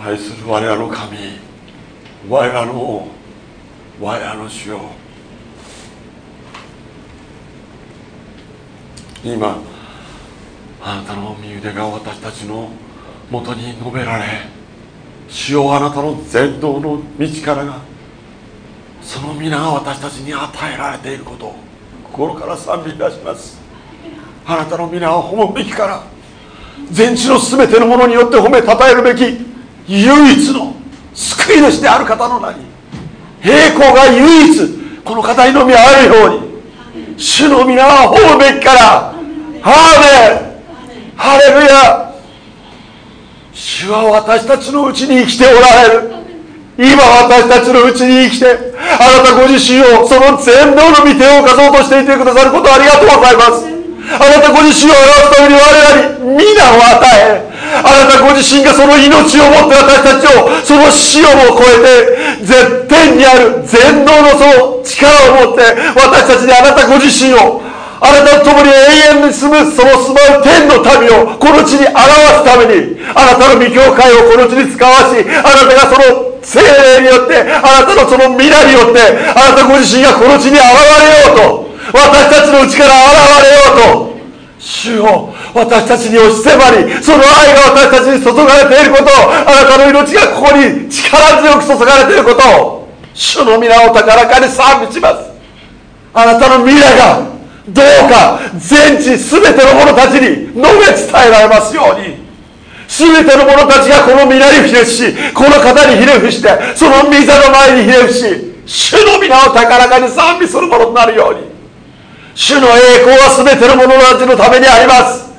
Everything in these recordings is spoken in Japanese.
愛する我らの神我らの我らの主よ。今あなたの身腕が私たちのもとに述べられ主よあなたの全道の道からがその皆が私たちに与えられていることを心から賛美いたします。あなたの皆を褒むべきから全地の全てのものによって褒めたたえるべき。唯一の救い主である方の名に栄光が唯一この方にのみあるように主の皆を褒むべきからハーメンハレルヤ主は私たちのうちに生きておられる。今私たちのうちに生きてあなたご自身をその全能の御手を貸そうとしていてくださることありがとうございます。あなたご自身を表すために我々に皆を与えあなたご自身がその命をもって私たちをその死をも超えて絶天にある全能のその力を持って私たちにあなたご自身をあなたと共に永遠に住むその住まう天の民をこの地に表すためにあなたの御教会をこの地に使わしあなたがその精霊によってあなたのその皆によってあなたご自身がこの地に現れようと私たちのうちから現れようと主よ私たちに押し迫りその愛が私たちに注がれていることをあなたの命がここに力強く注がれていることを主の皆を高らかに賛美します。あなたの未来がどうか全地全ての者たちに述べ伝えられますように。全ての者たちがこの皆にひれ伏しこの方にひれ伏してその御座の前にひれ伏し主の皆を高らかに賛美するものとなるように。主の栄光は全ての者たちのためにあります。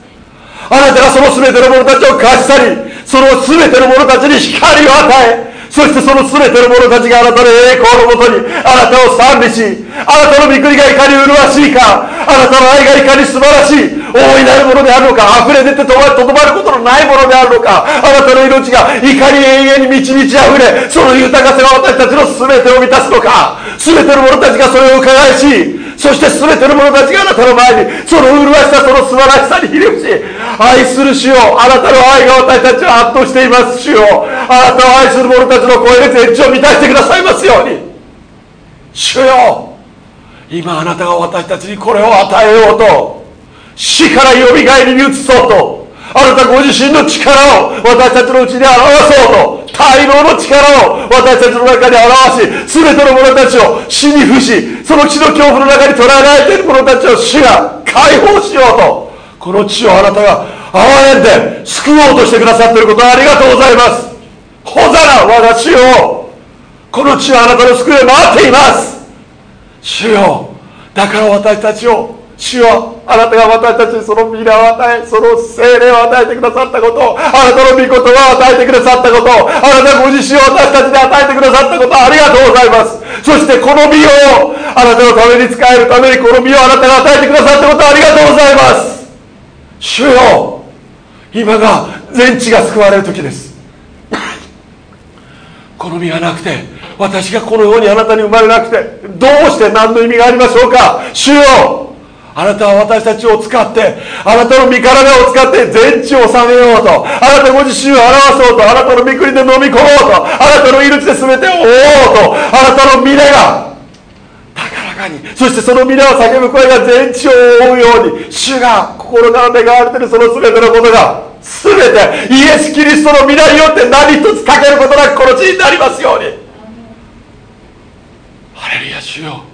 あなたがその全ての者たちを貸し去りその全ての者たちに光を与えそしてその全ての者たちがあなたの栄光のもとにあなたを賛美しあなたの御国がいかに麗しいかあなたの愛がいかに素晴らしい大いなるものであるのか溢れ出てとどまることのないものであるのかあなたの命がいかに永遠に満ち満ち溢れその豊かさが私たちの全てを満たすのか全ての者たちがそれを伺いしそして全ての者たちがあなたの前にその麗しさその素晴らしさにひれ伏し愛する主よあなたの愛が私たちを圧倒しています主よ。あなたを愛する者たちの声で全地を満たしてくださいますように。主よ今あなたが私たちにこれを与えようと死からよみがえりに移そうとあなたご自身の力を私たちのうちに表そうと大量の力を私たちの中に表し全ての者たちを死に伏しその血の恐怖の中に捉えられている者たちを死が解放しようとこの地をあなたが憐れんで救おうとしてくださっていることをありがとうございます。ほざら我が主よこの地はあなたの救いを待っています。主よだから私たちを主よあなたが私たちにその皆を与えその精霊を与えてくださったことあなたの御言葉を与えてくださったことあなたご自身を私たちに与えてくださったことありがとうございます。そしてこの身をあなたのために使えるためにこの身をあなたが与えてくださったことありがとうございます。主よ今が全地が救われる時です。この身がなくて私がこのようにあなたに生まれなくてどうして何の意味がありましょうか。主よあなたは私たちを使ってあなたの身体を使って全地を治めようとあなたご自身を表そうとあなたの御国で飲み込もうとあなたの命で全てを覆おうとあなたの皆が高らかにそしてその皆を叫ぶ声が全地を覆うように主が心から願われているその全てのことが全てイエス・キリストの皆によって何一つかけることなくこの地になりますように。ハレルヤ主よ。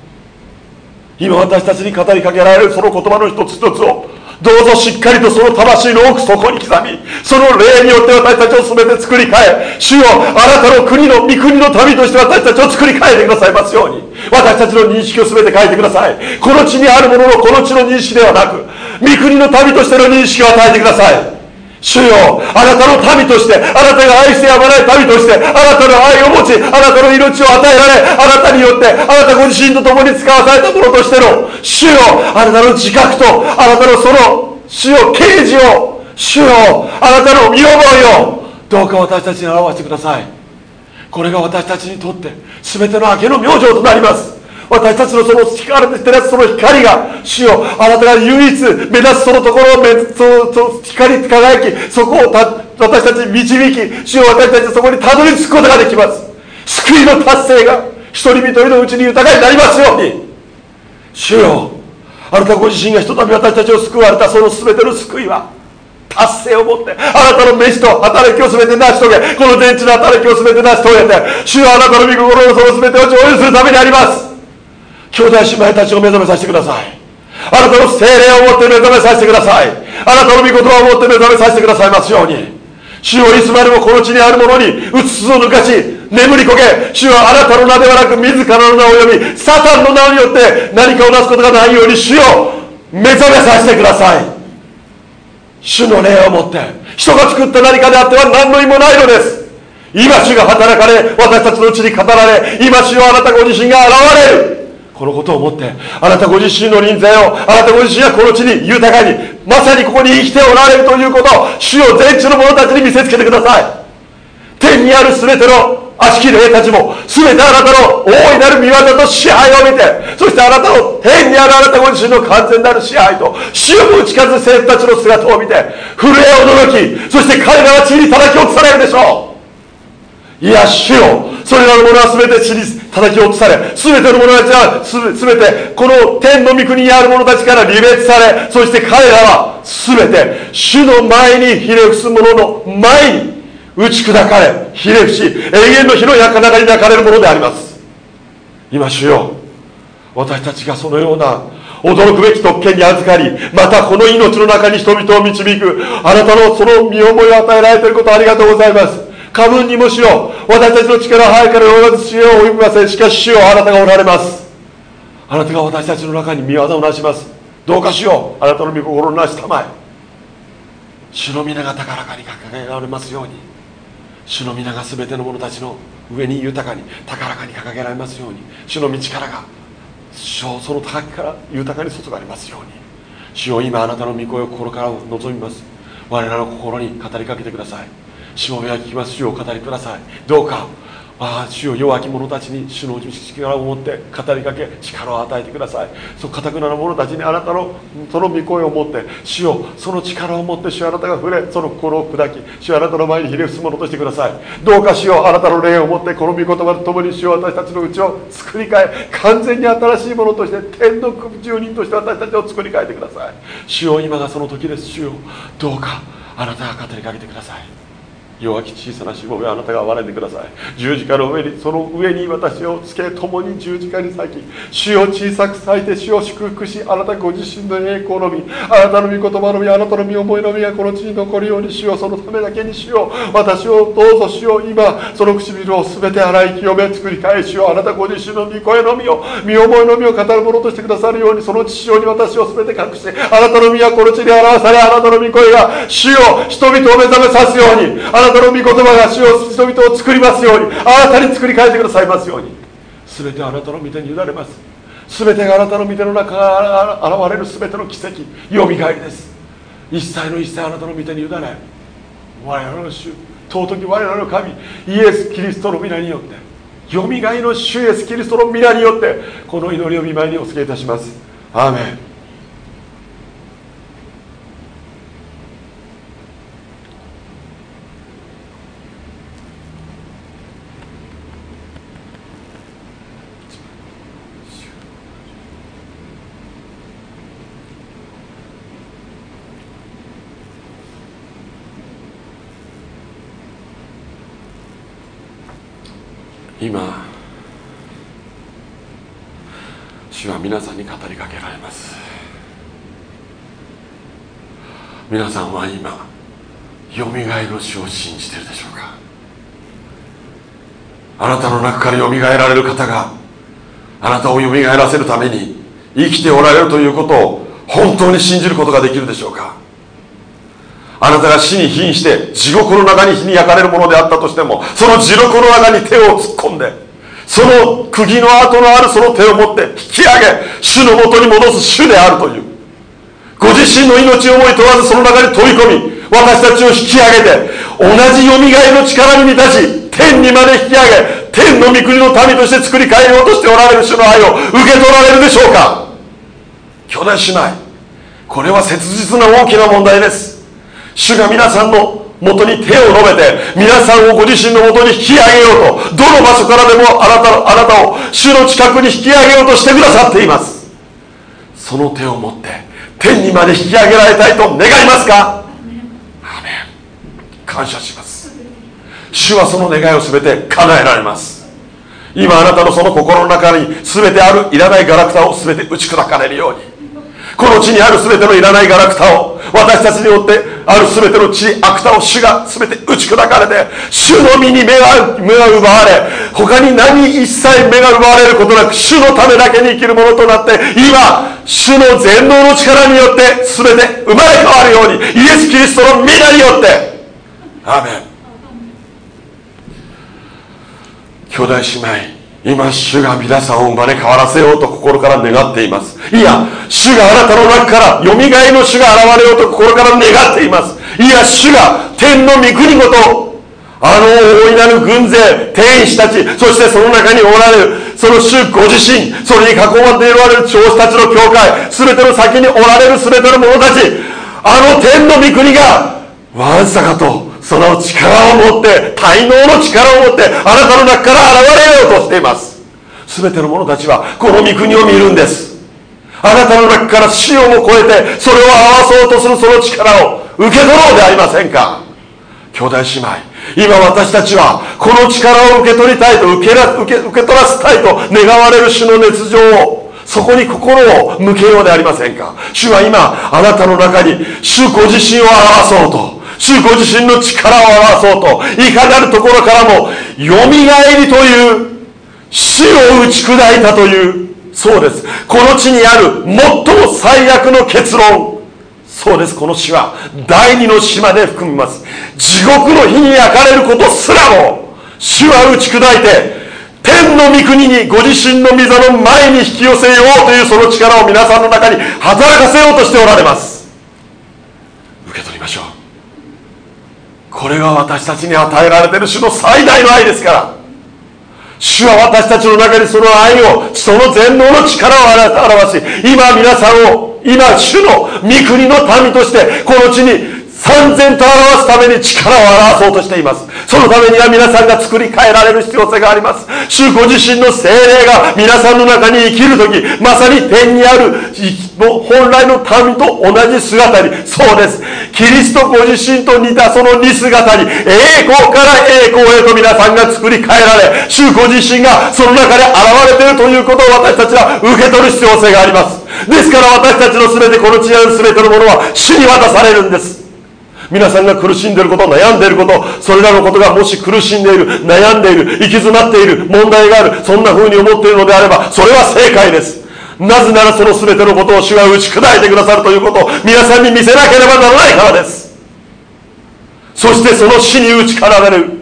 今私たちに語りかけられるその言葉の一つ一つをどうぞしっかりとその魂の奥底に刻みその霊によって私たちを全て作り変え主よあなたの国の御国の民として私たちを作り変えてくださいますように。私たちの認識を全て変えてください。この地にあるもののこの地の認識ではなく御国の民としての認識を与えてください。主よあなたの民としてあなたが愛してやまない民としてあなたの愛を持ちあなたの命を与えられあなたによってあなたご自身と共に使わされたものとしての主よあなたの自覚とあなたのその主よ啓示を主よあなたの見覚えをどうか私たちに表してください。これが私たちにとって全ての明けの明星となります。私たちのその光で照らすその光が主よ。あなたが唯一目指すそのところをめそそ光り輝きそこをた私たちに導き主よ私たちそこにたどり着くことができます。救いの達成が一人一人のうちに豊かになりますように。主よあなたご自身がひとたび私たちを救われたその全ての救いは達成を持ってあなたの飯と働きを全て成し遂げこの電池の働きを全て成し遂げて主はあなたの御心のその全てを成就するためにあります。兄弟姉妹たちを目覚めさせてください。あなたの精霊を持って目覚めさせてください。あなたの御言葉を持って目覚めさせてくださいますように。主をいつまでもこの地にあるものにうつつを抜かし眠りこけ主はあなたの名ではなく自らの名を呼びサタンの名によって何かをなすことがないように主を目覚めさせてください。主の霊を持って人が作った何かであっては何の意味もないのです。今主が働かれ私たちのうちに語られ今主はあなたご自身が現れる。このことを思ってあなたご自身の臨在をあなたご自身がこの地に豊かにまさにここに生きておられるということを主を全地の者たちに見せつけてください。天にある全ての悪しき霊たちも全てあなたの大いなる見業と支配を見てそしてあなたの天にあるあなたご自身の完全なる支配と死を打ち勝つ生徒たちの姿を見て震え驚きそして彼らは地に叩き落とされるでしょう。いや主よ。それらのものは全て地に叩き落とされ全ての者たちは全てこの天の御国にある者たちから離別されそして彼らは全て主の前にひれ伏す者の前に打ち砕かれひれ伏し永遠の火の中に泣かれるものであります。今主よ。私たちがそのような驚くべき特権に預かりまたこの命の中に人々を導くあなたのその身思いを与えられていることありがとうございます。過分にもしよ私たちの力は早から及ばず主を及びません。しかし主よあなたがおられます。あなたが私たちの中に見業をなします。どうかしよう。あなたの御心のなしたまえ。主の皆が高らかに掲げられますように。主の皆が全ての者たちの上に豊かに高らかに掲げられますように。主の道からが主その高きから豊かに注がれますように。主を今あなたの御声を心から望みます。我らの心に語りかけてください。しもべは聞きます。主を語りください。どうかああ主よ弱き者たちに主の力を持って語りかけ力を与えてください。そうかたくなな者たちにあなたのその御声を持って主よその力を持って主あなたが触れその心を砕き主あなたの前にひれ伏すものとしてください。どうか主よあなたの霊を持ってこの御言葉と共に主よ私たちのうちを作り変え完全に新しいものとして天の住人として私たちを作り変えてください。主よ今がその時です。主よどうかあなたが語りかけてください。弱き小さなしもべあなたが憐れんでください十字架の上にその上に私をつけ共に十字架に咲き主を小さく咲いて主を祝福しあなたご自身の栄光のみあなたの御言葉のみあなたの身思いのみがこの地に残るようにしようそのためだけにしよう私をどうぞしよう今その唇を全て洗い清め作り返しようあなたご自身の御声のみを身思いのみを語るものとしてくださるようにその父親に私を全て隠してあなたの身はこの地に表されあなたの御声が主を人々を目覚めさす。ようにあなたたの御言葉が主を人々を作りますように。あなたに作り変えてくださいますように。全てあなたの御手に委ねます。全てがあなたの御手の中から現れる全ての奇跡。よみがえりです。一切の一切あなたの御手に委ね。我々の主尊き我らの神イエス・キリストの皆によって。よみがえりの主イエス・キリストの皆によってこの祈りを見舞いにお告げいたします。アーメン。今主は皆さんに語りかけられます。皆さんは今よみがえの主を信じているでしょうか。あなたの中からよみがえられる方があなたをよみがえらせるために生きておられるということを本当に信じることができるでしょうか。あなたが死に瀕して地獄の中に火に焼かれるものであったとしてもその地獄の中に手を突っ込んでその釘の跡のあるその手を持って引き上げ主のもとに戻す主であるというご自身の命を思い問わずその中に飛び込み私たちを引き上げて同じよみがえの力に満たし天にまで引き上げ天の御国の民として作り変えようとしておられる主の愛を受け取られるでしょうか。兄弟姉妹これは切実な大きな問題です。主が皆さんのもとに手を述べて皆さんをご自身のもとに引き上げようとどの場所からでもあなたあなたを主の近くに引き上げようとしてくださっています。その手を持って天にまで引き上げられたいと願いますか？アメン。感謝します。主はその願いを全て叶えられます。今あなたのその心の中に全てあるいらないガラクタを全て打ち砕かれるように。この地にある全てのいらないガラクタを私たちによってある全ての地悪タを主が全て打ち砕かれて主の身に目が目が奪われ他に何一切目が奪われることなく主のためだけに生きるものとなって今主の全能の力によって全て生まれ変わるようにイエス・キリストの皆によって。アーメン。兄弟姉妹今主が皆さんを生まれ変わらせようと心から願っています。いや主があなたの中からよみがえの主が現れようと心から願っています。いや主が天の御国ごとあの大いなる軍勢天使たちそしてその中におられるその主ご自身それに囲まれておられる長子たちの教会全ての先におられる全ての者たちあの天の御国がわんさかとその力を持って滞納の力を持ってあなたの中から現れようとしています。全ての者たちはこの御国を見るんです。あなたの中から死をも超えてそれを合わそうとするその力を受け取ろうではありませんか。兄弟姉妹今私たちはこの力を受け取りたいと受けら受け受け取らせたいと願われる主の熱情をそこに心を向けようではありませんか。主は今あなたの中に主ご自身を表そうと主ご自身の力を表そうといかなるところからもよみがえりという死を打ち砕いたというそうです。この地にある最も最悪の結論。そうです。この死は第二の死まで含みます。地獄の火に焼かれることすらも主は打ち砕いて天の御国にご自身の御座の前に引き寄せようというその力を皆さんの中に働かせようとしておられます。受け取りましょう。これが私たちに与えられている主の最大の愛ですから。主は私たちの中にその愛をその全能の力を表し今皆さんを今主の御国の民としてこの地に三千と表すために力を表そうとしています。そのためには皆さんが作り変えられる必要性があります。主ご自身の精霊が皆さんの中に生きる時まさに天にある本来の民と同じ姿に。そうです。キリストご自身と似たその似姿に栄光から栄光へと皆さんが作り変えられ主ご自身がその中で現れているということを私たちは受け取る必要性があります。ですから私たちの全てこの地にある全てのものは主に渡されるんです。皆さんが苦しんでいること悩んでいることそれらのことがもし苦しんでいる悩んでいる行き詰まっている問題があるそんな風に思っているのであればそれは正解です。なぜならその全てのことを主が打ち砕いてくださるということを皆さんに見せなければならないからです。そしてその死に打ち勝られる。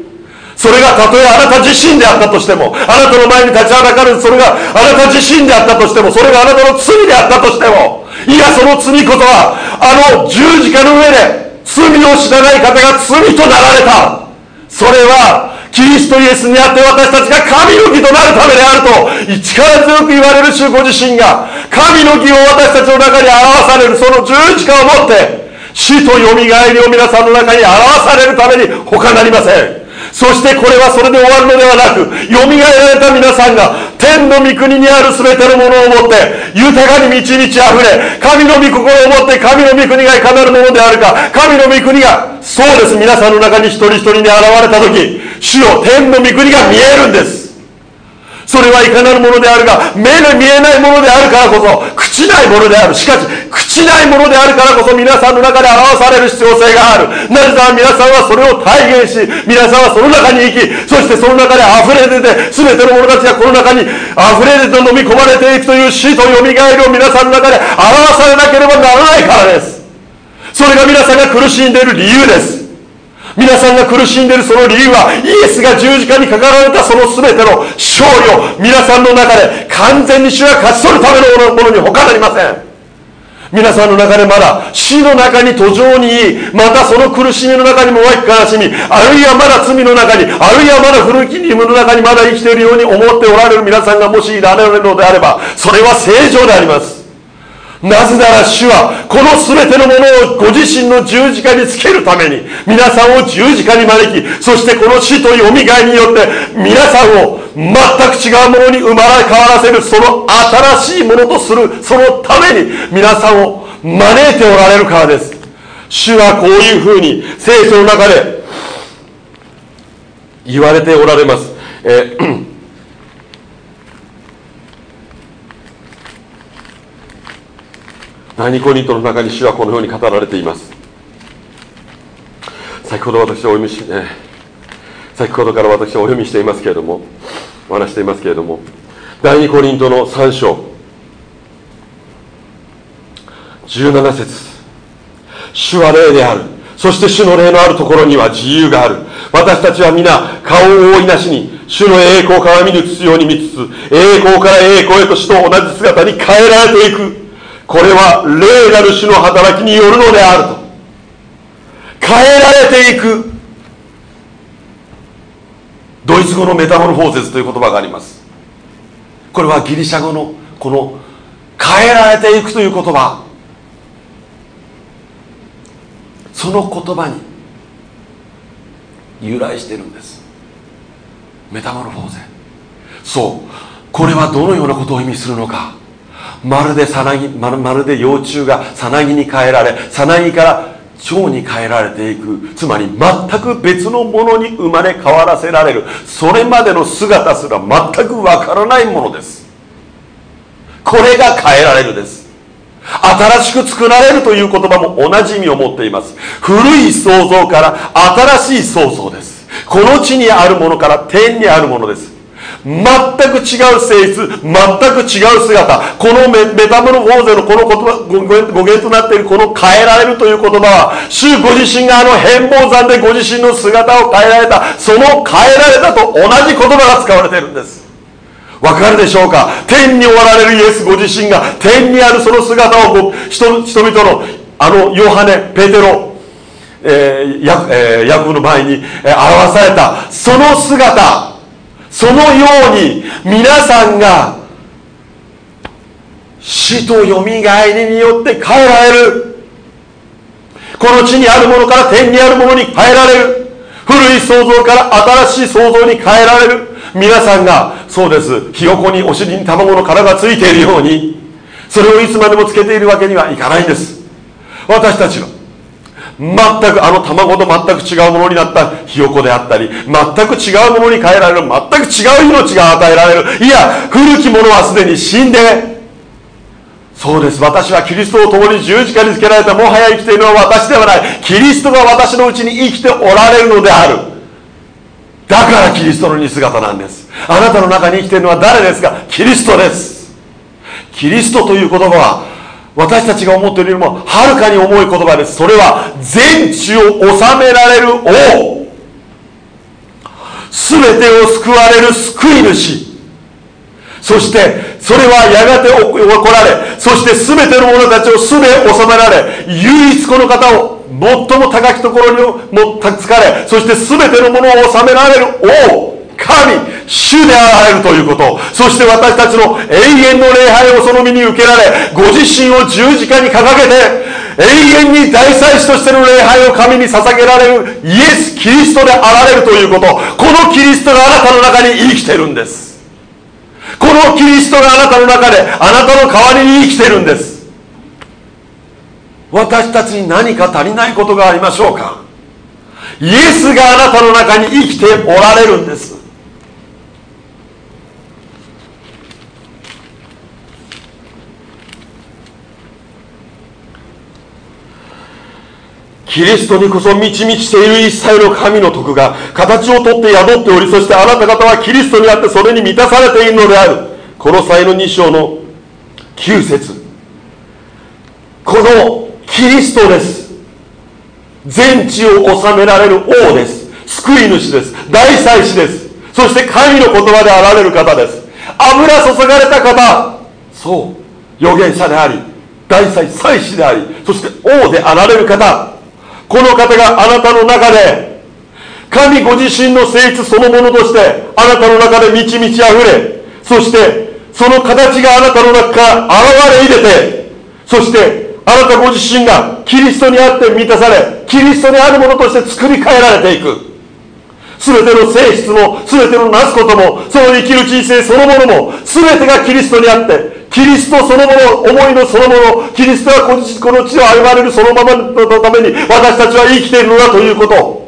それがたとえあなた自身であったとしてもあなたの前に立ちはだかるそれがあなた自身であったとしてもそれがあなたの罪であったとしてもいやその罪こそはあの十字架の上で罪を知らない方が罪となられた。それはキリストイエスにあって私たちが神の義となるためであると力強く言われる主ご自身が神の義を私たちの中に表されるその十字架をもって死とよみがえりを皆さんの中に表されるために他なりません。そしてこれはそれで終わるのではなく蘇られた皆さんが天の御国にある全てのものをもって豊かに満ち満ち溢れ神の御心をもって神の御国がいかなるものであるか神の御国がそうです。皆さんの中に一人一人に現れた時主よ天の御国が見えるんです。それはいかなるものであるが目で見えないものであるからこそ朽ちないものである。しかし朽ちないものであるからこそ皆さんの中で表される必要性がある。なぜなら皆さんはそれを体現し皆さんはその中に生きそしてその中で溢れ出て全ての者たちがこの中に溢れ出て飲み込まれていくという死とよみがえりを皆さんの中で表されなければならないからです。それが皆さんが苦しんでいる理由です。皆さんが苦しんでいるその理由はイエスが十字架にかかられたその全ての勝利を皆さんの中で完全に主が勝ち取るためのものに他なりません。皆さんの中でまだ死の中に途上にまたその苦しみの中にも湧き悲しみあるいはまだ罪の中にあるいはまだ古き任務の中にまだ生きているように思っておられる皆さんがもしいられるのであればそれは正常であります。なぜなら主はこの全てのものをご自身の十字架につけるために皆さんを十字架に招きそしてこの死とよみがえりによって皆さんを全く違うものに生まれ変わらせるその新しいものとするそのために皆さんを招いておられるからです。主はこういうふうに聖書の中で言われておられます、え第二コリントの中に主はこのように語られています。先ほど私はお読みし、え先ほどから私はお読みしていますけれどもお話していますけれども第二コリントの3章17節。主は霊である。そして主の霊のあるところには自由がある。私たちは皆顔を覆いなしに主の栄光を鏡に映すように見つつ栄光から栄光へと主と同じ姿に変えられていく。これは霊なる種の働きによるのであると。変えられていく。ドイツ語のメタモルフォーゼスという言葉があります。これはギリシャ語のこの変えられていくという言葉。その言葉に由来しているんです。メタモルフォーゼそう。これはどのようなことを意味するのか。まるでさなぎまるまるで幼虫がさなぎに変えられさなぎから蝶に変えられていく。つまり全く別のものに生まれ変わらせられる。それまでの姿すら全くわからないものです。これが変えられるです。新しく作られるという言葉も同じ意味を持っています。古い創造から新しい創造です。この地にあるものから天にあるものです。全く違う性質全く違う姿このメメタモルフォーゼのこの言葉語源となっているこの変えられるという言葉は主ご自身があの変貌山でご自身の姿を変えられたその変えられたと同じ言葉が使われているんです。わかるでしょうか？天におられるイエスご自身が天にあるその姿を人々のあのヨハネペテロえーヤえー、ヤコブの前に、え、表されたその姿。そのように皆さんが死とよみがえりによって変えられる。この地にあるものから天にあるものに変えられる。古い創造から新しい創造に変えられる。皆さんがそうです。ひよこにお尻に卵の殻がついているようにそれをいつまでもつけているわけにはいかないんです。私たちは全くあの卵と全く違うものになったひよこであったり全く違うものに変えられる全く違う命が与えられる。いや古きものはすでに死んでそうです。私はキリストを共に十字架につけられたもはや生きているのは私ではない。キリストが私のうちに生きておられるのである。だからキリストの似姿なんです。あなたの中に生きているのは誰ですか？キリストです。キリストという言葉は私たちが思っているよりもはるかに重い言葉です。それは全地を治められる王。全てを救われる救い主。そしてそれはやがて起こられそして全ての者たちを全て治められ唯一この方を最も高きところにもたつかれそして全てのものを治められる王。神主であられるということ。そして私たちの永遠の礼拝をその身に受けられご自身を十字架に掲げて永遠に大祭司としての礼拝を神に捧げられるイエス・キリストであられるということ。このキリストがあなたの中に生きてるんです。このキリストがあなたの中であなたの代わりに生きてるんです。私たちに何か足りないことがありましょうか？イエスがあなたの中に生きておられるんです。キリストにこそ満ち満ちている一切の神の徳が形をとって宿っておりそしてあなた方はキリストにあってそれに満たされているのである。この際の2章の9節このキリストです。全地を治められる王です。救い主です。大祭司です。そして神の言葉であられる方です。油注がれた方。そう。預言者であり大祭祭司でありそして王であられる方。この方があなたの中で神ご自身の性質そのものとしてあなたの中で満ち満ち溢れそしてその形があなたの中から現れ入れてそしてあなたご自身がキリストにあって満たされキリストにあるものとして作り変えられていく。全ての性質も全てのなすこともその生きる人生そのものも全てがキリストにあってキリストそのもの思いのそのものキリストがこの地を歩まれるそのままのために私たちは生きているのだということ。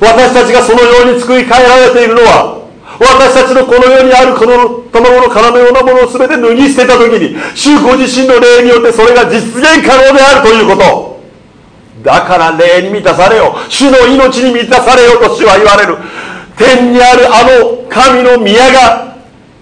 私たちがそのように作り変えられているのは私たちのこの世にあるこの卵の殻のようなものを全て脱ぎ捨てた時に主ご自身の霊によってそれが実現可能であるということ。だから霊に満たされよ。主の命に満たされよと主は言われる。天にあるあの神の宮が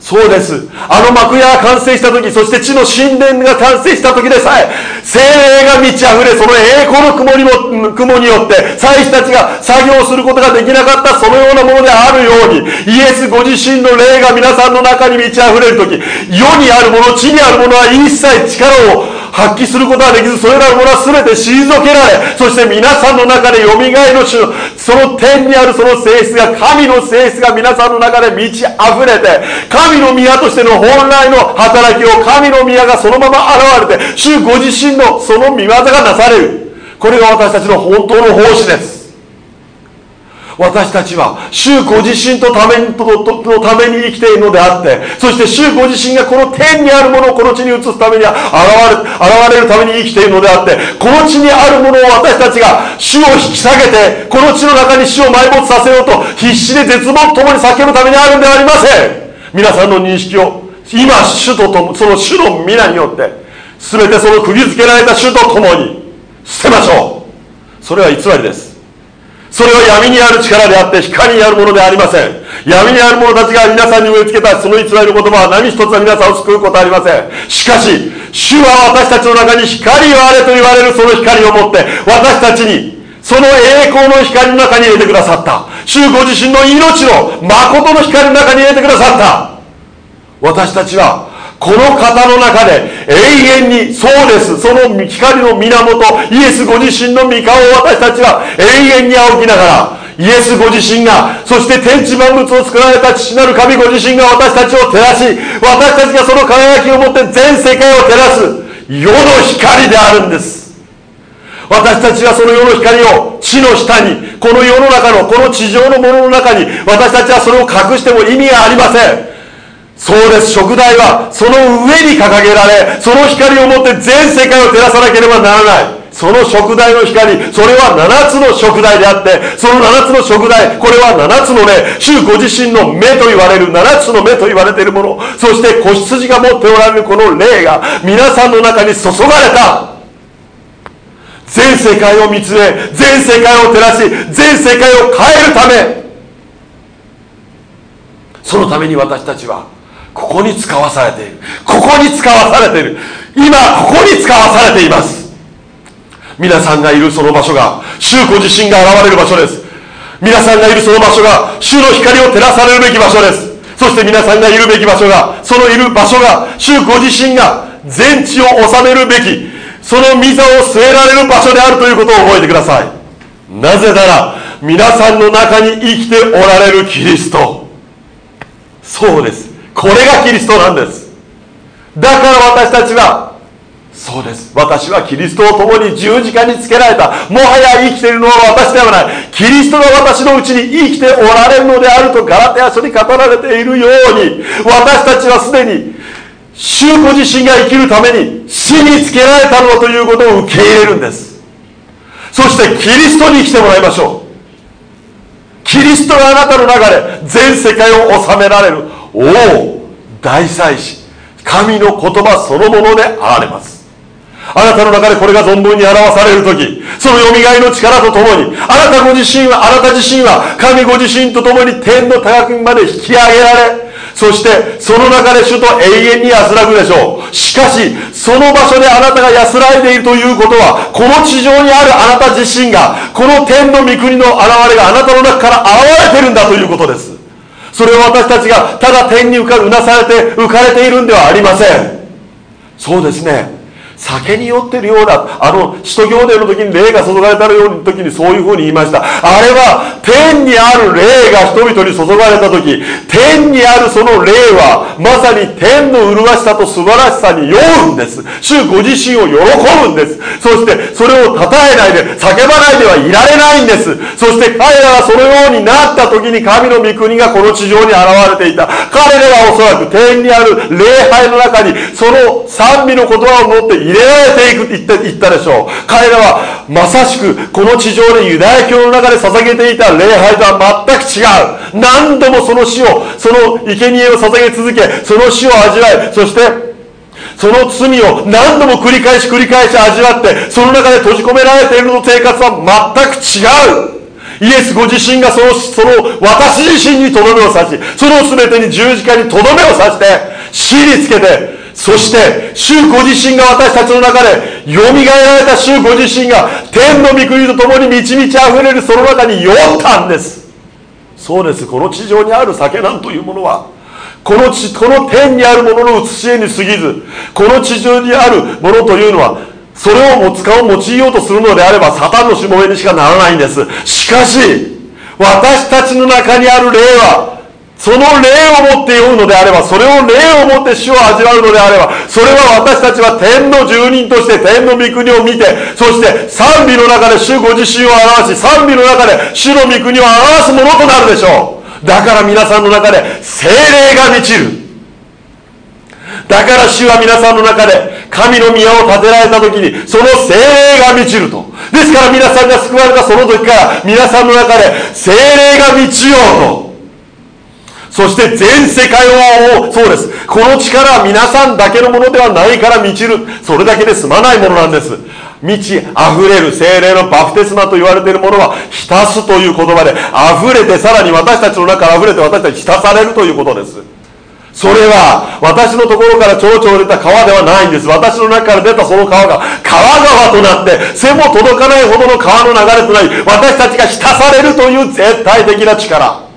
そうです。あの幕屋が完成した時そして地の神殿が完成した時でさえ精霊が満ち溢れその栄光の雲にも雲によって祭司たちが作業することができなかったそのようなものであるようにイエスご自身の霊が皆さんの中に満ち溢れる時世にあるもの地にあるものは一切力を発揮することはできずそれらのものは全て退けられそして皆さんの中でよみがえの主その天にあるその性質が神の性質が皆さんの中で満ち溢れて神の宮としての本来の働きを神の宮がそのまま現れて主ご自身のその見業がなされる。これが私たちの本当の奉仕です。私たちは主ご自身とためのために生きているのであってそして主ご自身がこの天にあるものをこの地に移すためには現れ現れるために生きているのであってこの地にあるものを私たちが主を引き下げてこの地の中に主を埋没させようと必死で絶望とともに叫ぶためにあるんではありません。皆さんの認識を今主ととその主の皆によって全てその釘付けられた主と共に捨てましょう。それは偽りです。それは闇にある力であって光にあるものでありません。闇にある者たちが皆さんに植え付けたその偽りの言葉は何一つは皆さんを救うことはありません。しかし主は私たちの中に光をあれと言われるその光を持って私たちにその栄光の光の中に入れてくださった。主ご自身の命の誠の光の中に入れてくださった。私たちはこの方の中で永遠にそうです。その光の源イエスご自身の御顔を私たちは永遠に仰ぎながらイエスご自身がそして天地万物を作られた父なる神ご自身が私たちを照らし私たちがその輝きをもって全世界を照らす世の光であるんです。私たちはその世の光を地の下にこの世の中のこの地上のものの中に私たちはそれを隠しても意味がありません。そうです。食材はその上に掲げられその光をもって全世界を照らさなければならない。その食材の光それは7つの食材であってその7つの食材これは7つの目主ご自身の目と言われる7つの目と言われているもの。そして子羊が持っておられるこの霊が皆さんの中に注がれた。全世界を見つめ全世界を照らし全世界を変えるため。そのために私たちはここに使わされている。ここに使わされている。今ここに使わされています。皆さんがいるその場所が主ご自身が現れる場所です。皆さんがいるその場所が主の光を照らされるべき場所です。そして皆さんがいるべき場所がそのいる場所が主ご自身が全地を治めるべきその御座を据えられる場所であるということを覚えてください。なぜなら皆さんの中に生きておられるキリスト。そうです。これがキリストなんです。だから私たちはそうです。私はキリストを共に十字架につけられた。もはや生きているのは私ではない。キリストが私のうちに生きておられるのであるとガラテヤ書に語られているように私たちはすでに主ご自身が生きるために死につけられたのということを受け入れるんです。そしてキリストに生きてもらいましょう。キリストがあなたの中で全世界を治められる。王大祭司神の言葉そのものであられます。あなたの中でこれが存分に表される時そのよみがえの力とともにあなたご自身はあなた自身は神ご自身とともに天の高くまで引き上げられそしてその中で主と永遠に安らぐでしょう。しかしその場所であなたが安らいでいるということはこの地上にあるあなた自身がこの天の御国の現れがあなたの中から現れてるんだということです。それを私たちがただ天に浮かうなされて浮かれているんではありません。そうですね。酒に酔ってるようなあの使徒行伝の時に霊が注がれたような時にそういうふうに言いました。あれは天にある霊が人々に注がれた時天にあるその霊はまさに天の麗しさと素晴らしさに酔うんです。主ご自身を喜ぶんです。そしてそれを称えないで叫ばないではいられないんです。そして彼らがそのようになった時に神の御国がこの地上に現れていた。彼らはおそらく天にある礼拝の中にその賛美の言葉を持って入れられていくって言ったでしょう。彼らはまさしくこの地上でユダヤ教の中で捧げていた礼拝とは全く違う。何度もその死をその生贄を捧げ続けその死を味わいそしてその罪を何度も繰り返し繰り返し味わってその中で閉じ込められているの生活は全く違う。イエスご自身がそのその私自身にとどめを刺しその全てに十字架にとどめを刺して死につけてそして主ご自身が私たちの中でよみがえられた主ご自身が天の御国と共に満ち満ち溢れるその中に酔ったんです。そうです。この地上にある酒なんというものはこの地この天にあるものの写し絵に過ぎずこの地上にあるものというのはそれをも使う用いようとするのであればサタンのしもべにしかならないんです。しかし私たちの中にある霊はその霊を持って酔うのであれば、それを霊を持って死を味わうのであれば、それは私たちは天の住人として天の御国を見て、そして賛美の中で主ご自身を表し、賛美の中で主の御国を表すものとなるでしょう。だから皆さんの中で精霊が満ちる。だから主は皆さんの中で神の宮を建てられた時にその精霊が満ちると。ですから皆さんが救われたその時から皆さんの中で精霊が満ちようと。そして全世界をそうです。この力は皆さんだけのものではないから満ちる。それだけで済まないものなんです。満ち溢れる精霊のバプテスマと言われているものは浸すという言葉で溢れてさらに私たちの中から溢れて私たち浸されるということです。それは私のところから蝶々出た川ではないんです。私の中から出たその川が川川となって背も届かないほどの川の流れとなり私たちが浸されるという絶対的な力。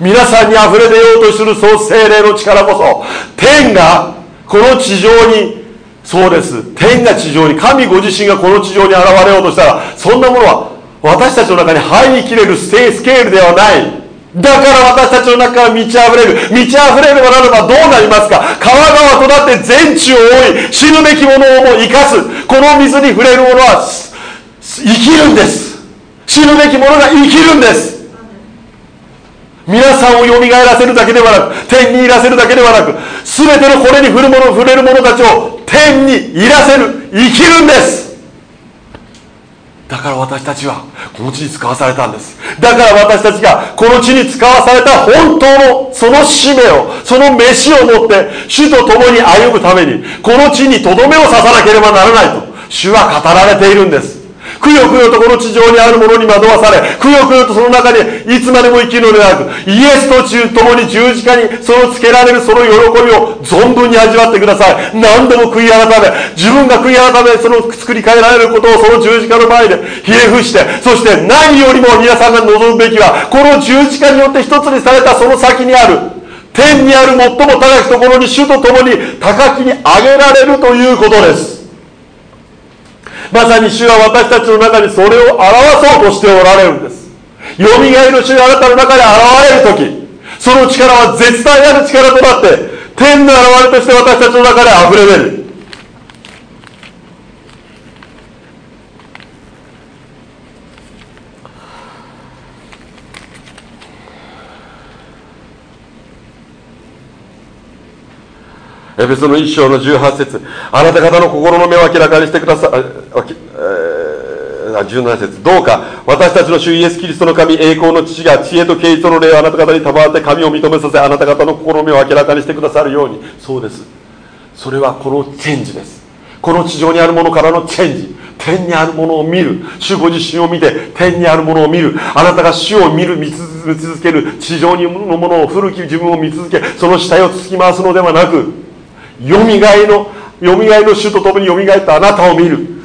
皆さんに溢れ出ようとするその精霊の力こそ天がこの地上にそうです。天が地上に神ご自身がこの地上に現れようとしたらそんなものは私たちの中に入りきれるスケールではない。だから私たちの中から満ち溢れる。満ち溢れればならばどうなりますか？川川となって全地を覆い死ぬべきものをも生かす。この水に触れるものは生きるんです。死ぬべきものが生きるんです。皆さんをよみがえらせるだけではなく天にいらせるだけではなく全てのこれに触るもの触れる者たちを天にいらせる生きるんです。だから私たちはこの地に使わされたんです。だから私たちがこの地に使わされた本当のその使命をその飯を持って主と共に歩むためにこの地にとどめを刺さなければならないと主は語られているんです。くよくよとこの地上にあるものに惑わされくよくよとその中でいつまでも生きるのではなくイエスと共に十字架にそのつけられるその喜びを存分に味わってください。何度も悔い改め自分が悔い改めその作り変えられることをその十字架の前でひれ伏してそして何よりも皆さんが望むべきはこの十字架によって一つにされたその先にある天にある最も高きところに主と共に高きに上げられるということです。まさに主は私たちの中にそれを表そうとしておられるんです。よみがえる主があなたの中で現れる時その力は絶対なる力となって天の現れとして私たちの中で溢れ出る。エペソの一章の18節。あなた方の心の目を明らかにしてください、えー、17節。どうか。私たちの主イエス・キリストの神栄光の父が知恵と敬意との霊をあなた方に賜って神を認めさせあなた方の心の目を明らかにしてくださるように。そうです。それはこのチェンジです。この地上にあるものからのチェンジ。天にあるものを見る。主ご自身を見て天にあるものを見る。あなたが主を見る見続ける地上にのものを古き自分を見続けその死体を突き回すのではなくよみがえのよみがえの主と共によみがえったあなたを見る。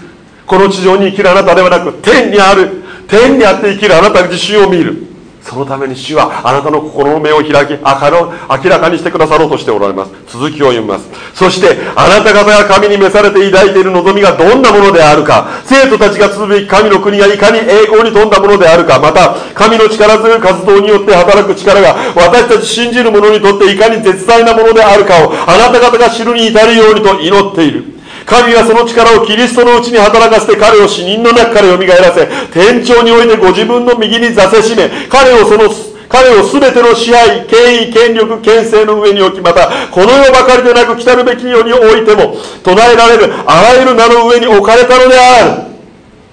この地上に生きるあなたではなく天にある天にあって生きるあなたの自信を見る。そのために主はあなたの心の目を開き明らかにしてくださろうとしておられます。続きを読みます。そしてあなた方が神に召されて抱いている望みがどんなものであるか。生徒たちが継ぐべき神の国がいかに栄光に富んだものであるか。また神の力強い活動によって働く力が私たち信じる者にとっていかに絶大なものであるかをあなた方が知るに至るようにと祈っている。神はその力をキリストのうちに働かせて彼を死人の中から蘇らせ天頂においてご自分の右に座せしめ彼をその彼を全ての支配、権威、権力、権勢の上に置き、また、この世ばかりでなく来たるべき世においても、唱えられるあらゆる名の上に置かれたのである。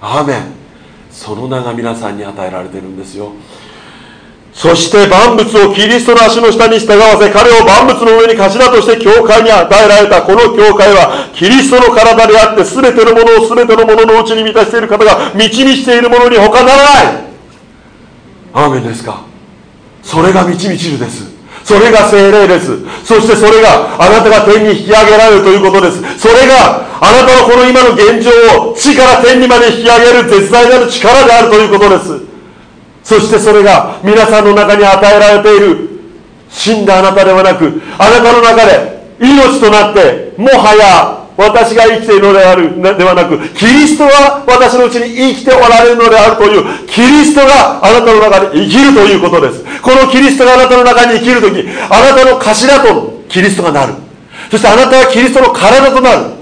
アーメン。その名が皆さんに与えられてるんですよ。そして万物をキリストの足の下に従わせ、彼を万物の上に頭として教会に与えられたこの教会は、キリストの体であって、全てのものを全てのもののうちに満たしている方が道にしているものに他ならない。アーメンですか？それが満ち満ちるです。それが精霊です。そしてそれがあなたが天に引き上げられるということです。それがあなたのこの今の現状を地から天にまで引き上げる絶大なる力であるということです。そしてそれが皆さんの中に与えられている。死んだあなたではなくあなたの中で命となってもはや私が生きているのであるではなくキリストが私のうちに生きておられるのであるというキリストがあなたの中に生きるということです。このキリストがあなたの中に生きる時あなたの頭とキリストがなる。そしてあなたはキリストの体となる。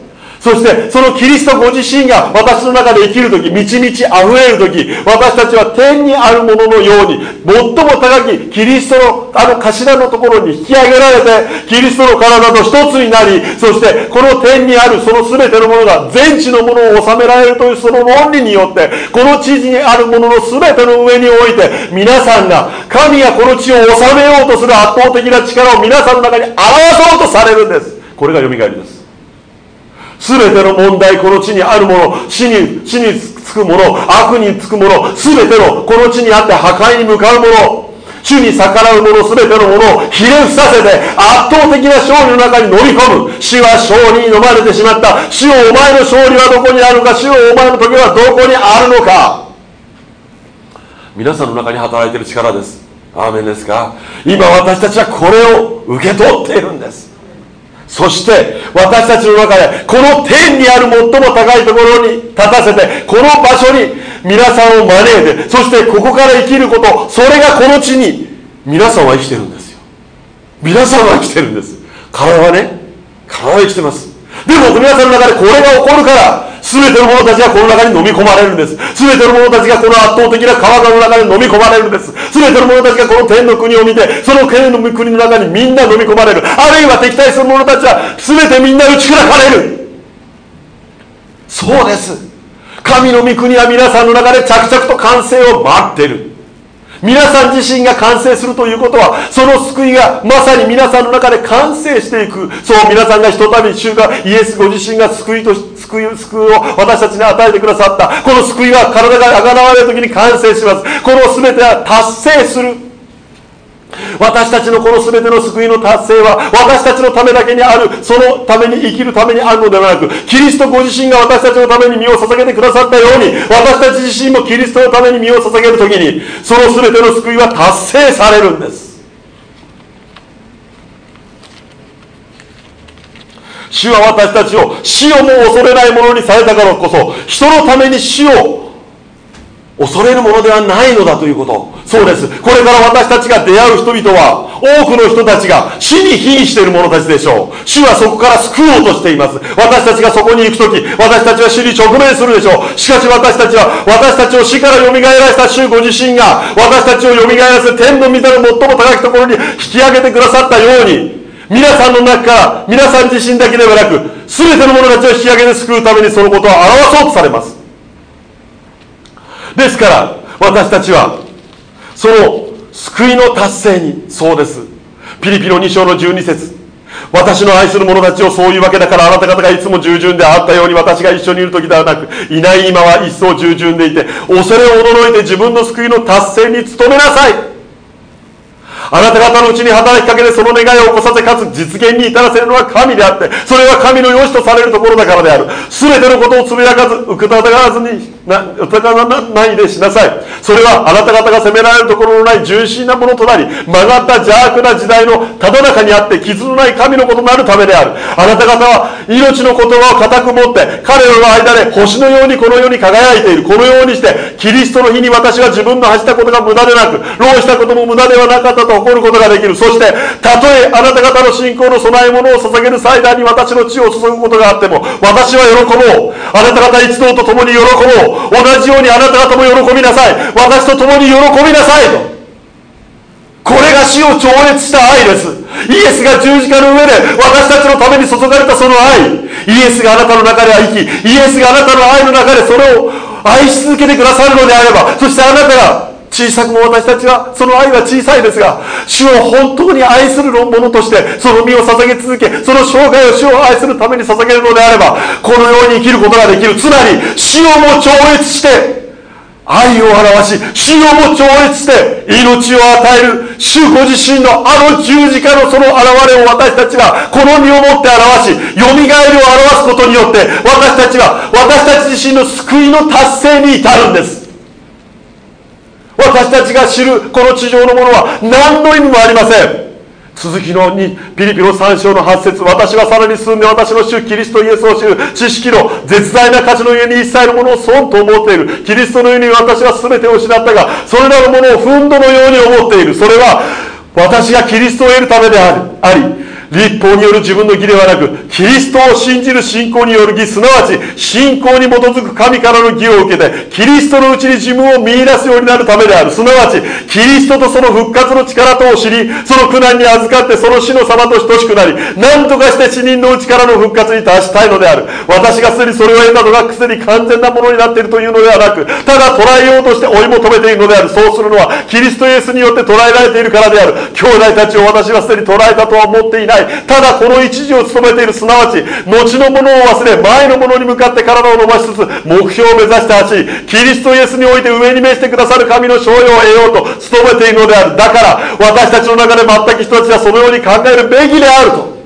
そしてそのキリストご自身が私の中で生きる時満ち満ち溢れる時私たちは天にあるもののように最も高きキリストのあの頭のところに引き上げられてキリストの体と一つになりそしてこの天にあるその全てのものが全地のものを治められるというその論理によってこの地にあるものの全ての上において皆さんが神がこの地を治めようとする圧倒的な力を皆さんの中に表そうとされるんです。これがよみがえりです。全ての問題この地にあるもの死に死につくもの悪につくもの全てのこの地にあって破壊に向かうもの主に逆らう者全てのものをひれ伏させて圧倒的な勝利の中に乗り込む。死は勝利に飲まれてしまった。主をお前の勝利はどこにあるのか主をお前の時はどこにあるのか。皆さんの中に働いている力です。アーメンですか？今私たちはこれを受け取っているんです。そして私たちの中でこの天にある最も高いところに立たせてこの場所に皆さんを招いてそしてここから生きることそれがこの地に皆さんは生きてるんですよ。皆さんは生きてるんです。体はね体は生きてます。でも皆さんの中でこれが起こるから全ての者たちがこの中に飲み込まれるんです。全ての者たちがこの圧倒的な川の中に飲み込まれるんです。全ての者たちがこの天の国を見てその天の国の中にみんな飲み込まれる。あるいは敵対する者たちは全てみんな打ち砕かれる。そうです。神の御国は皆さんの中で着々と完成を待ってる。皆さん自身が完成するということはその救いがまさに皆さんの中で完成していく。そう皆さんがひとたび主がイエスご自身が救いと救い救いを私たちに与えてくださった。この救いは体があがなわれる時に完成します。この全ては達成する。私たちのこの全ての救いの達成は私たちのためだけにあるそのために生きるためにあるのではなくキリストご自身が私たちのために身を捧げてくださったように私たち自身もキリストのために身を捧げる時にその全ての救いは達成されるんです。主は私たちを死をも恐れないものにされたからこそ人のために死を恐れるものではないのだということ。そうです。これから私たちが出会う人々は多くの人たちが死に瀕している者たちでしょう。主はそこから救おうとしています。私たちがそこに行く時私たちは死に直面するでしょう。しかし私たちは私たちを死からよみがえらせた主ご自身が私たちをよみがえらせ天の御座の最も高きところに引き上げてくださったように皆さんの中から皆さん自身だけではなく全ての者たちを引き上げて救うためにそのことを表そうとされます。ですから私たちはその救いの達成にそうです。ピリピの2章の12節。私の愛する者たちをそういうわけだからあなた方がいつも従順であったように私が一緒にいる時ではなくいない今は一層従順でいて恐れを驚いて自分の救いの達成に努めなさい。あなた方のうちに働きかけてその願いを起こさせかつ実現に至らせるのは神であってそれは神の良しとされるところだからである。全てのことをつぶやかず受けたたがらずにな疑わないでしなさい。それはあなた方が責められるところのない純真なものとなり曲がった邪悪な時代のただ中にあって傷のない神のことなるためである。あなた方は命の言葉を固く持って彼らの間で星のようにこの世に輝いている。このようにしてキリストの日に私は自分の走ったことが無駄でなく労したことも無駄ではなかったと誇ることができる。そしてたとえあなた方の信仰の供え物を捧げる祭壇に私の血を注ぐことがあっても私は喜ぼう。あなた方一同と共に喜ぼう。同じようにあなた方も喜びなさい。私と共に喜びなさいと。これが死を超越した愛です。イエスが十字架の上で私たちのために注がれたその愛。イエスがあなたの中では生きイエスがあなたの愛の中でそれを愛し続けてくださるのであればそしてあなたが小さくも私たちはその愛は小さいですが主を本当に愛するものとしてその身を捧げ続けその生涯を主を愛するために捧げるのであればこのように生きることができる。つまり死をも超越して愛を表し死をも超越して命を与える。主ご自身のあの十字架のその現れを私たちがこの身をもって表しよみがえりを表すことによって私たちは私たち自身の救いの達成に至るんです。私たちが知るこの地上のものは何の意味もありません。続きのにピリピの3章の8節私はさらに進んで私の主キリストイエスを知る知識の絶大な価値のゆえに一切のものを損と思っている。キリストのゆえに私は全てを失ったがそれらのものをふんどのように思っている。それは私がキリストを得るためであり立法による自分の義ではなくキリストを信じる信仰による義すなわち信仰に基づく神からの義を受けてキリストのうちに自分を見出すようになるためである。すなわちキリストとその復活の力とを知りその苦難に預かってその死の様と等しくなり何とかして死人のうちからの復活に達したいのである。私がすでにそれを得たのがすでに完全なものになっているというのではなくただ捉えようとして追い求めているのである。そうするのはキリストイエスによって捉えられているからである。兄弟たちを私はすでに捉えたとは思っていない。ない。ただこの一時を務めているすなわち後のものを忘れ前のものに向かって体を伸ばしつつ目標を目指して走りキリストイエスにおいて上に召してくださる神の賞与を得ようと努めているのである。だから私たちの中で全く人たちはそのように考えるべきであると。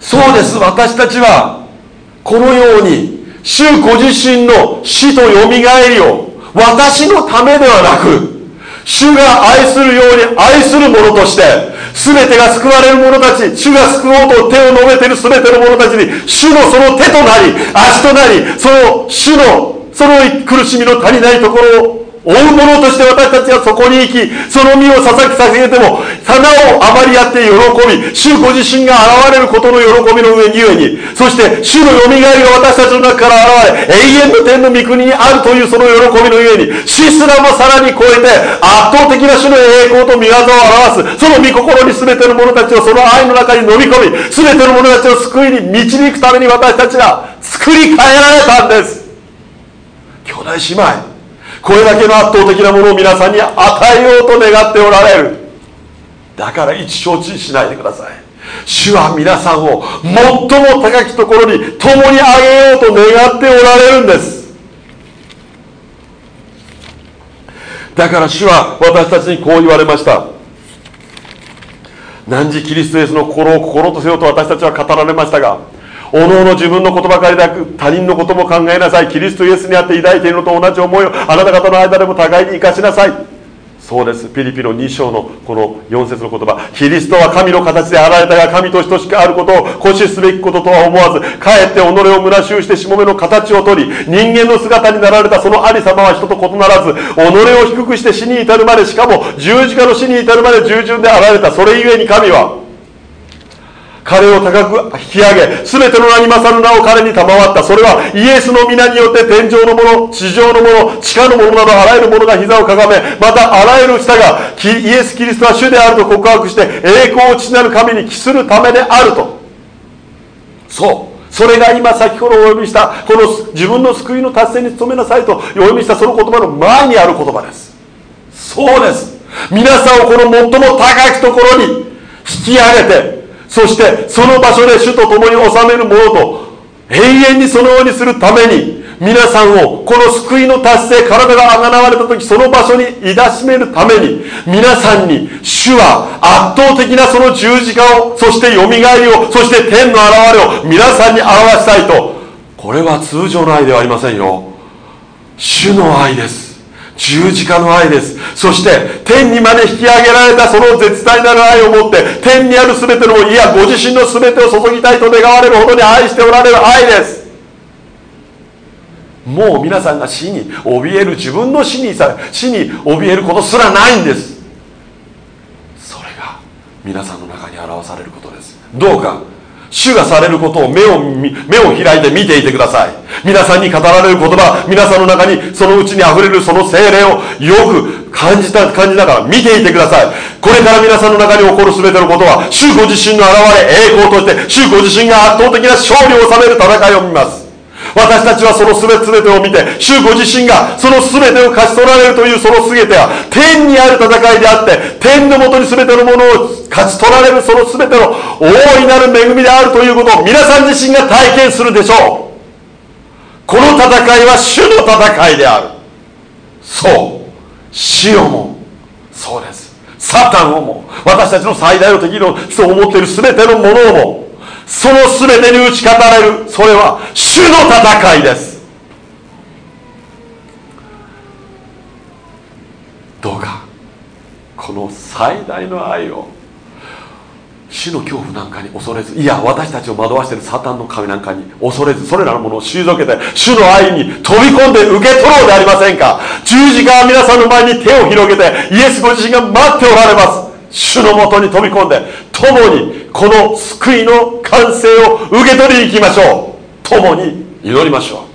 そうです。私たちはこのように主ご自身の死とよみがえりを私のためではなく主が愛するように愛する者として全てが救われる者たち主が救おうと手を述べている全ての者たちに主のその手となり足となりその主のその苦しみの足りないところを追う者として私たちはそこに行きその身を捧げ捧げても棚をあまりやって喜び主ご自身が現れることの喜びの上にゆえにそして主のよみがえりが私たちの中から現れ永遠の天の御国にあるというその喜びのゆえに死すらもさらに超えて圧倒的な主の栄光と御業を表すその御心に全ての者たちをその愛の中に飲み込み全ての者たちを救いに導くために私たちは作り変えられたんです。兄弟姉妹。これだけの圧倒的なものを皆さんに与えようと願っておられる。だから一承知しないでください。主は皆さんを最も高きところに共にあげようと願っておられるんです。だから主は私たちにこう言われました。何時キリストイエスの心を心とせよと私たちは語られましたがおのおの自分のことばかりなく他人のことも考えなさい。キリストイエスにあって抱いているのと同じ思いをあなた方の間でも互いに生かしなさい。そうです。ピリピの2章のこの4節の言葉。キリストは神の形であられたが神と等しくあることを固執すべきこととは思わずかえって己を虚しゅうしてしもべの形をとり人間の姿になられたそのありさまは人と異ならず己を低くして死に至るまでしかも十字架の死に至るまで従順であられた。それゆえに神は彼を高く引き上げ全ての名に勝る名を彼に賜った。それはイエスの皆によって天上のもの地上のもの地下のものなどあらゆるものが膝をかがめまたあらゆる舌がイエス・キリストは主であると告白して栄光を父なる神に帰するためであると。そう。それが今先ほどお読みしたこの自分の救いの達成に努めなさいとお読みしたその言葉の前にある言葉です。そうです。皆さんをこの最も高きところに引き上げてそしてその場所で主と共に治めるものと永遠にそのようにするために皆さんをこの救いの達成体があがなわれた時その場所にいだしめるために皆さんに主は圧倒的なその十字架をそしてよみがえりをそして天の現れを皆さんに表したいと。これは通常の愛ではありませんよ。主の愛です。十字架の愛です。そして天にまで引き上げられたその絶大なる愛を持って天にある全てのいやご自身の全てを注ぎたいと願われるほどに愛しておられる愛です。もう皆さんが死に怯える自分の死にさ死に怯えることすらないんです。それが皆さんの中に表されることです。どうか主がされることを目を目を開いて見ていてください。皆さんに語られる言葉皆さんの中にそのうちにあふれるその精霊をよく感じた感じながら見ていてください。これから皆さんの中に起こる全てのことは主ご自身の現れ栄光として主ご自身が圧倒的な勝利を収める戦いを見ます。私たちはその全てを見て主ご自身がその全てを勝ち取られるというその全ては天にある戦いであって天のもとに全てのものを勝ち取られるその全ての大いなる恵みであるということを皆さん自身が体験するでしょう。この戦いは主の戦いである。そう。死をも。そうです。サタンをも。私たちの最大の敵のそう思っている全てのものをも。その全てに打ち勝たれる。それは主の戦いです。どうかこの最大の愛を死の恐怖なんかに恐れずいや私たちを惑わしているサタンの神なんかに恐れずそれらのものを退けて主の愛に飛び込んで受け取ろうでありませんか。十字架は皆さんの前に手を広げてイエスご自身が待っておられます。主のもとに飛び込んで共にこの救いの完成を受け取りに行きましょう。共に祈りましょう。